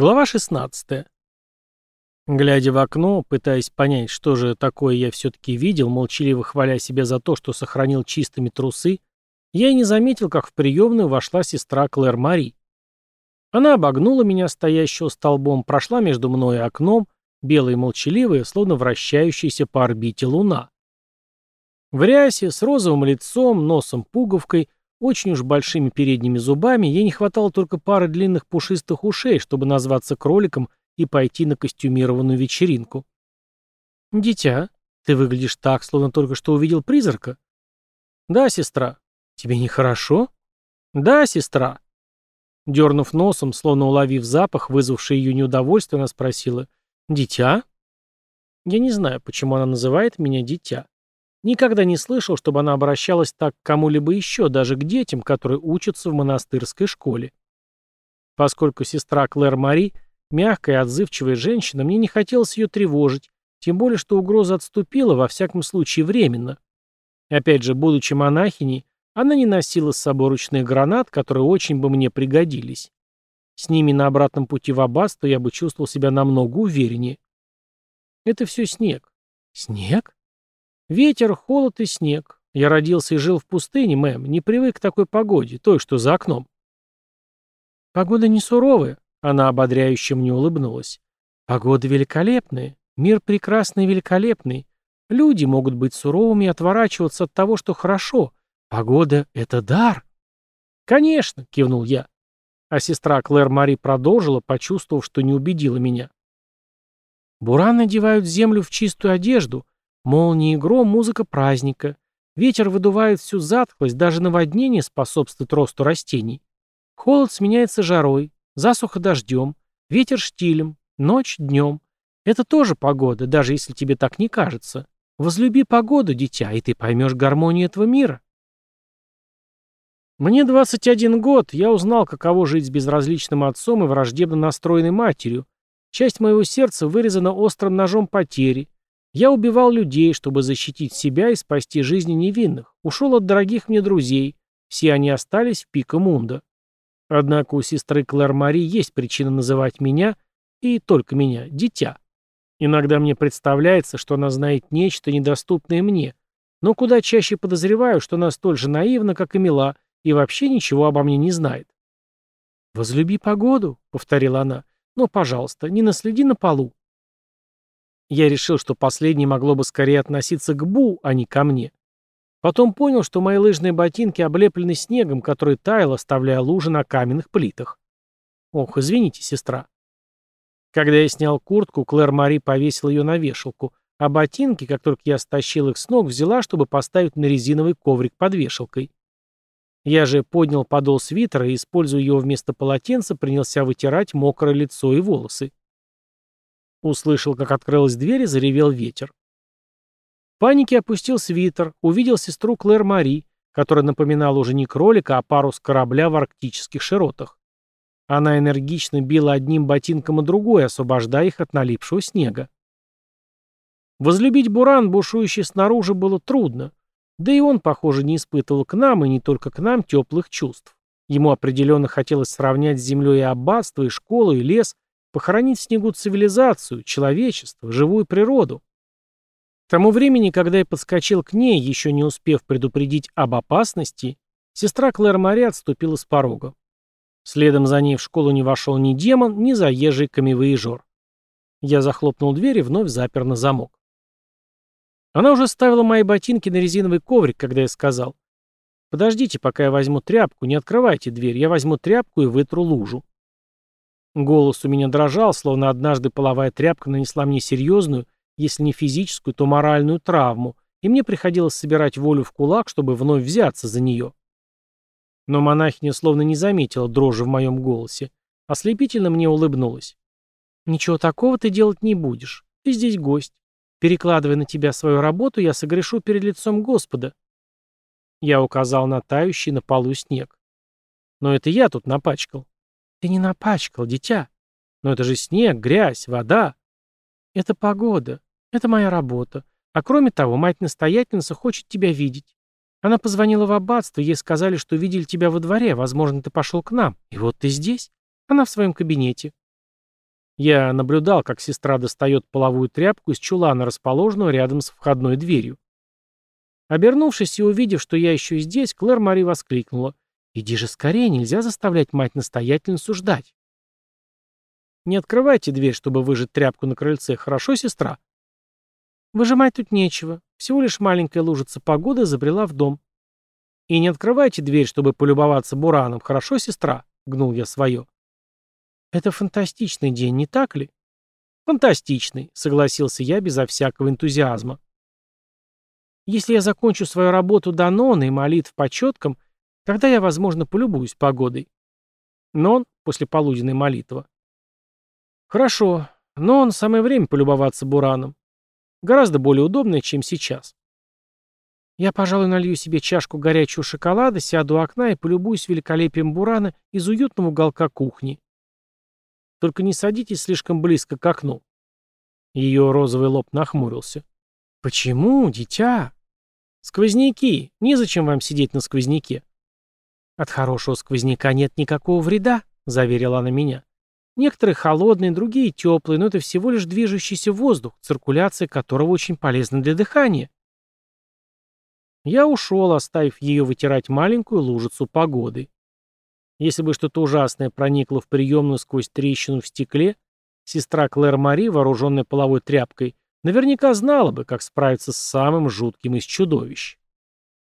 Глава 16. Глядя в окно, пытаясь понять, что же такое я все-таки видел, молчаливо хваля себя за то, что сохранил чистыми трусы, я и не заметил, как в приемную вошла сестра Клэр Мари. Она обогнула меня, стоящего столбом, прошла между мной и окном, белая и молчаливая, словно вращающаяся по орбите луна. В рясе, с розовым лицом, носом пуговкой, очень уж большими передними зубами, ей не хватало только пары длинных пушистых ушей, чтобы назваться кроликом и пойти на костюмированную вечеринку. «Дитя, ты выглядишь так, словно только что увидел призрака». «Да, сестра». «Тебе нехорошо?» «Да, сестра». Дернув носом, словно уловив запах, вызвавший ее неудовольствие, она спросила, «Дитя?» Я не знаю, почему она называет меня дитя. Никогда не слышал, чтобы она обращалась так к кому-либо еще, даже к детям, которые учатся в монастырской школе. Поскольку сестра Клэр Мари – мягкая и отзывчивая женщина, мне не хотелось ее тревожить, тем более, что угроза отступила, во всяком случае, временно. Опять же, будучи монахиней, она не носила с собой ручных гранат, которые очень бы мне пригодились. С ними на обратном пути в аббатство я бы чувствовал себя намного увереннее. Это все снег. Снег? Ветер, холод и снег. Я родился и жил в пустыне, мэм, не привык к такой погоде, той, что за окном. Погода не суровая, она ободряюще мне улыбнулась. Погода великолепная, мир прекрасный и великолепный. Люди могут быть суровыми и отворачиваться от того, что хорошо. Погода — это дар. Конечно, кивнул я. А сестра Клэр Мари продолжила, почувствовав, что не убедила меня. Буран надевают землю в чистую одежду, Молнии и гром — музыка праздника. Ветер выдувает всю затхлость, даже наводнение способствует росту растений. Холод сменяется жарой, засуха дождем, ветер штилем, ночь днем. Это тоже погода, даже если тебе так не кажется. Возлюби погоду, дитя, и ты поймешь гармонию этого мира. Мне 21 год, я узнал, каково жить с безразличным отцом и враждебно настроенной матерью. Часть моего сердца вырезана острым ножом потери, я убивал людей, чтобы защитить себя и спасти жизни невинных. Ушел от дорогих мне друзей. Все они остались в пика Мунда. Однако у сестры Клэр Мари есть причина называть меня, и только меня, дитя. Иногда мне представляется, что она знает нечто, недоступное мне, но куда чаще подозреваю, что она столь же наивна, как и мила, и вообще ничего обо мне не знает. «Возлюби погоду», — повторила она, — «но, пожалуйста, не наследи на полу. Я решил, что последнее могло бы скорее относиться к Бу, а не ко мне. Потом понял, что мои лыжные ботинки облеплены снегом, который таял, оставляя лужи на каменных плитах. Ох, извините, сестра. Когда я снял куртку, Клэр Мари повесила ее на вешалку, а ботинки, как только я стащил их с ног, взяла, чтобы поставить на резиновый коврик под вешалкой. Я же поднял подол свитера и, используя его вместо полотенца, принялся вытирать мокрое лицо и волосы. Услышал, как открылась дверь и заревел ветер. В панике опустил свитер, увидел сестру Клэр Мари, которая напоминала уже не кролика, а парус корабля в арктических широтах. Она энергично била одним ботинком и другой, освобождая их от налипшего снега. Возлюбить буран, бушующий снаружи, было трудно. Да и он, похоже, не испытывал к нам, и не только к нам, теплых чувств. Ему определенно хотелось сравнять с землей и аббатство, и школу, и лес, Похоронить в снегу цивилизацию, человечество, живую природу. К тому времени, когда я подскочил к ней, еще не успев предупредить об опасности, сестра Клэр Мари отступила с порога. Следом за ней в школу не вошел ни демон, ни заезжий камевоежор. Я захлопнул дверь и вновь запер на замок. Она уже ставила мои ботинки на резиновый коврик, когда я сказал. «Подождите, пока я возьму тряпку, не открывайте дверь, я возьму тряпку и вытру лужу». Голос у меня дрожал, словно однажды половая тряпка нанесла мне серьезную, если не физическую, то моральную травму, и мне приходилось собирать волю в кулак, чтобы вновь взяться за нее. Но монахиня словно не заметила дрожи в моем голосе. Ослепительно мне улыбнулась. «Ничего такого ты делать не будешь. Ты здесь гость. Перекладывая на тебя свою работу, я согрешу перед лицом Господа». Я указал на тающий на полу снег. «Но это я тут напачкал. Ты не напачкал, дитя. Но это же снег, грязь, вода. Это погода. Это моя работа. А кроме того, мать-настоятельница хочет тебя видеть. Она позвонила в аббатство, ей сказали, что видели тебя во дворе, возможно, ты пошел к нам. И вот ты здесь. Она в своем кабинете. Я наблюдал, как сестра достает половую тряпку из чулана, расположенного рядом с входной дверью. Обернувшись и увидев, что я еще здесь, Клэр Мари воскликнула. «Иди же скорее, нельзя заставлять мать-настоятельницу ждать». «Не открывайте дверь, чтобы выжать тряпку на крыльце, хорошо, сестра?» «Выжимать тут нечего. Всего лишь маленькая лужица погоды забрела в дом». «И не открывайте дверь, чтобы полюбоваться бураном, хорошо, сестра?» — гнул я свое. «Это фантастичный день, не так ли?» «Фантастичный», — согласился я безо всякого энтузиазма. «Если я закончу свою работу до нона и молитв по четкам, тогда я, возможно, полюбуюсь погодой». Нон после полуденной молитвы. «Хорошо, но самое время полюбоваться бураном. Гораздо более удобное, чем сейчас. Я, пожалуй, налью себе чашку горячего шоколада, сяду у окна и полюбуюсь великолепием бурана из уютного уголка кухни. Только не садитесь слишком близко к окну. Ее розовый лоб нахмурился. Почему, дитя? Сквозняки. Незачем вам сидеть на сквозняке. От хорошего сквозняка нет никакого вреда, заверила она меня. Некоторые холодные, другие теплые, но это всего лишь движущийся воздух, циркуляция которого очень полезна для дыхания. Я ушел, оставив ее вытирать маленькую лужицу погоды. Если бы что-то ужасное проникло в приемную сквозь трещину в стекле, сестра Клэр Мари, вооруженная половой тряпкой, наверняка знала бы, как справиться с самым жутким из чудовищ.